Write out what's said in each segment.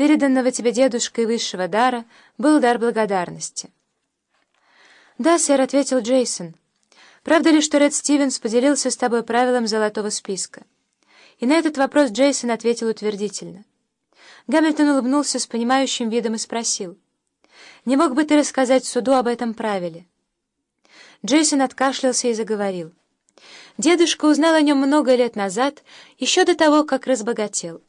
переданного тебе дедушкой высшего дара, был дар благодарности. «Да, сэр», — ответил Джейсон. «Правда ли, что Ред Стивенс поделился с тобой правилом золотого списка?» И на этот вопрос Джейсон ответил утвердительно. Гамильтон улыбнулся с понимающим видом и спросил. «Не мог бы ты рассказать суду об этом правиле?» Джейсон откашлялся и заговорил. Дедушка узнал о нем много лет назад, еще до того, как разбогател.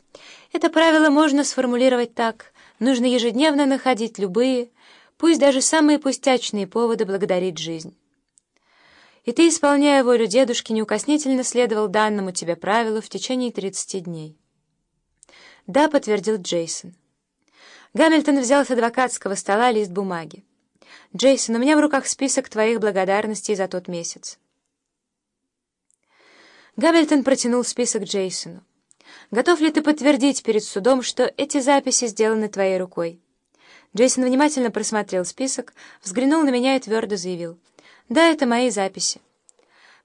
Это правило можно сформулировать так. Нужно ежедневно находить любые, пусть даже самые пустячные поводы благодарить жизнь. И ты, исполняя волю дедушки, неукоснительно следовал данному тебе правилу в течение 30 дней. «Да», — подтвердил Джейсон. Гамильтон взял с адвокатского стола лист бумаги. «Джейсон, у меня в руках список твоих благодарностей за тот месяц». Гамильтон протянул список Джейсону. «Готов ли ты подтвердить перед судом, что эти записи сделаны твоей рукой?» Джейсон внимательно просмотрел список, взглянул на меня и твердо заявил. «Да, это мои записи».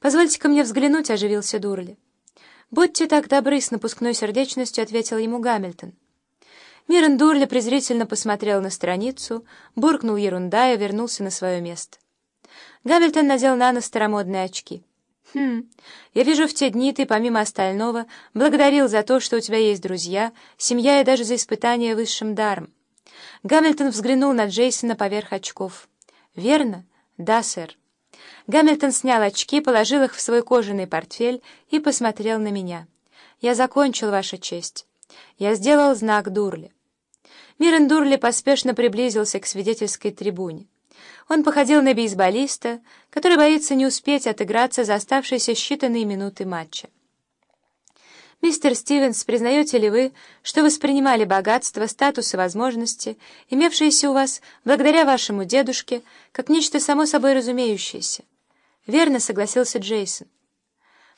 «Позвольте-ка мне взглянуть», — оживился Дурли. «Будьте так добры», — с напускной сердечностью ответил ему Гамильтон. Мирон Дурли презрительно посмотрел на страницу, буркнул ерунда и вернулся на свое место. Гамильтон надел на нос старомодные очки. «Хм, я вижу, в те дни ты, помимо остального, благодарил за то, что у тебя есть друзья, семья и даже за испытание высшим даром». Гамильтон взглянул на Джейсона поверх очков. «Верно?» «Да, сэр». Гамильтон снял очки, положил их в свой кожаный портфель и посмотрел на меня. «Я закончил, Ваша честь». Я сделал знак Дурли. Мирен Дурли поспешно приблизился к свидетельской трибуне. Он походил на бейсболиста, который боится не успеть отыграться за оставшиеся считанные минуты матча. «Мистер Стивенс, признаете ли вы, что воспринимали богатство, статус и возможности, имевшиеся у вас благодаря вашему дедушке, как нечто само собой разумеющееся?» «Верно», — согласился Джейсон.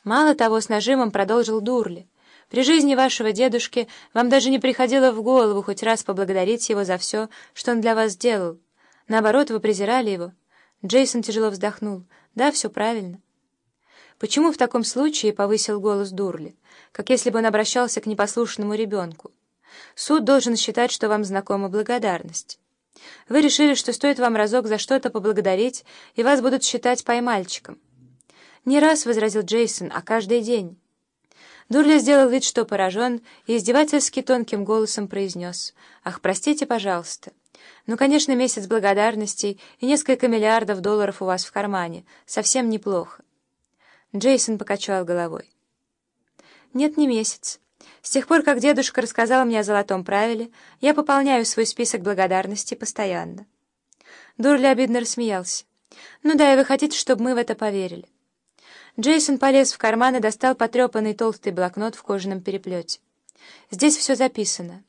«Мало того, с нажимом продолжил Дурли. При жизни вашего дедушки вам даже не приходило в голову хоть раз поблагодарить его за все, что он для вас сделал. Наоборот, вы презирали его». Джейсон тяжело вздохнул. «Да, все правильно». «Почему в таком случае?» — повысил голос Дурли, как если бы он обращался к непослушному ребенку. «Суд должен считать, что вам знакома благодарность. Вы решили, что стоит вам разок за что-то поблагодарить, и вас будут считать поймальчиком». «Не раз», — возразил Джейсон, — «а каждый день». Дурли сделал вид, что поражен, и издевательски тонким голосом произнес «Ах, простите, пожалуйста». «Ну, конечно, месяц благодарностей и несколько миллиардов долларов у вас в кармане. Совсем неплохо. Джейсон покачал головой. «Нет, не месяц. С тех пор, как дедушка рассказал мне о золотом правиле, я пополняю свой список благодарности постоянно». Дурли обидно рассмеялся. «Ну да, и вы хотите, чтобы мы в это поверили». Джейсон полез в карман и достал потрепанный толстый блокнот в кожаном переплете. «Здесь все записано».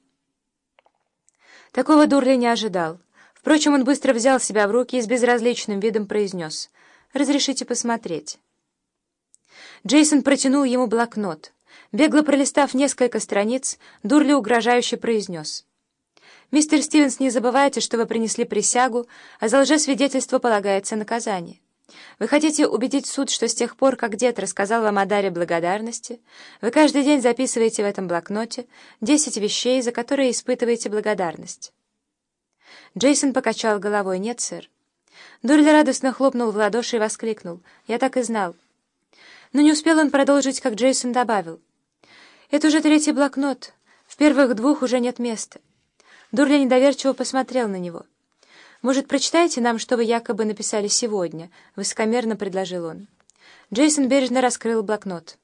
Такого Дурли не ожидал. Впрочем, он быстро взял себя в руки и с безразличным видом произнес «Разрешите посмотреть». Джейсон протянул ему блокнот. Бегло пролистав несколько страниц, Дурли угрожающе произнес. «Мистер Стивенс, не забывайте, что вы принесли присягу, а за лжесвидетельство полагается наказание. Вы хотите убедить суд, что с тех пор, как дед рассказал вам о даре благодарности, вы каждый день записываете в этом блокноте десять вещей, за которые испытываете благодарность?» Джейсон покачал головой. «Нет, сэр». Дурли радостно хлопнул в ладоши и воскликнул. «Я так и знал». Но не успел он продолжить, как Джейсон добавил. «Это уже третий блокнот. В первых двух уже нет места». Дурли недоверчиво посмотрел на него. «Может, прочитайте нам, что вы якобы написали сегодня?» — высокомерно предложил он. Джейсон бережно раскрыл блокнот.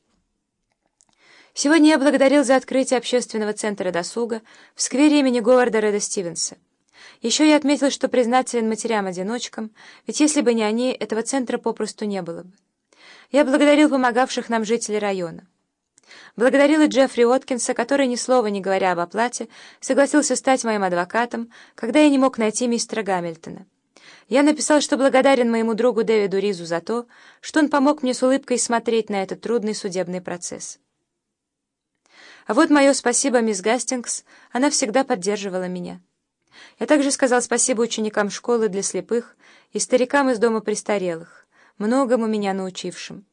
«Сегодня я благодарил за открытие общественного центра досуга в сквере имени Говарда Реда Стивенса. Еще я отметил, что признателен матерям-одиночкам, ведь если бы не они, этого центра попросту не было бы. Я благодарил помогавших нам жителей района. Благодарил и Джеффри Уоткинса, который, ни слова не говоря об оплате, согласился стать моим адвокатом, когда я не мог найти мистера Гамильтона. Я написал, что благодарен моему другу Дэвиду Ризу за то, что он помог мне с улыбкой смотреть на этот трудный судебный процесс. А вот мое спасибо, мисс Гастингс, она всегда поддерживала меня. Я также сказал спасибо ученикам школы для слепых и старикам из дома престарелых многому меня научившим.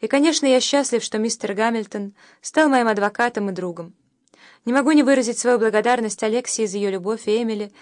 И, конечно, я счастлив, что мистер Гамильтон стал моим адвокатом и другом. Не могу не выразить свою благодарность Алексии за ее любовь и Эмили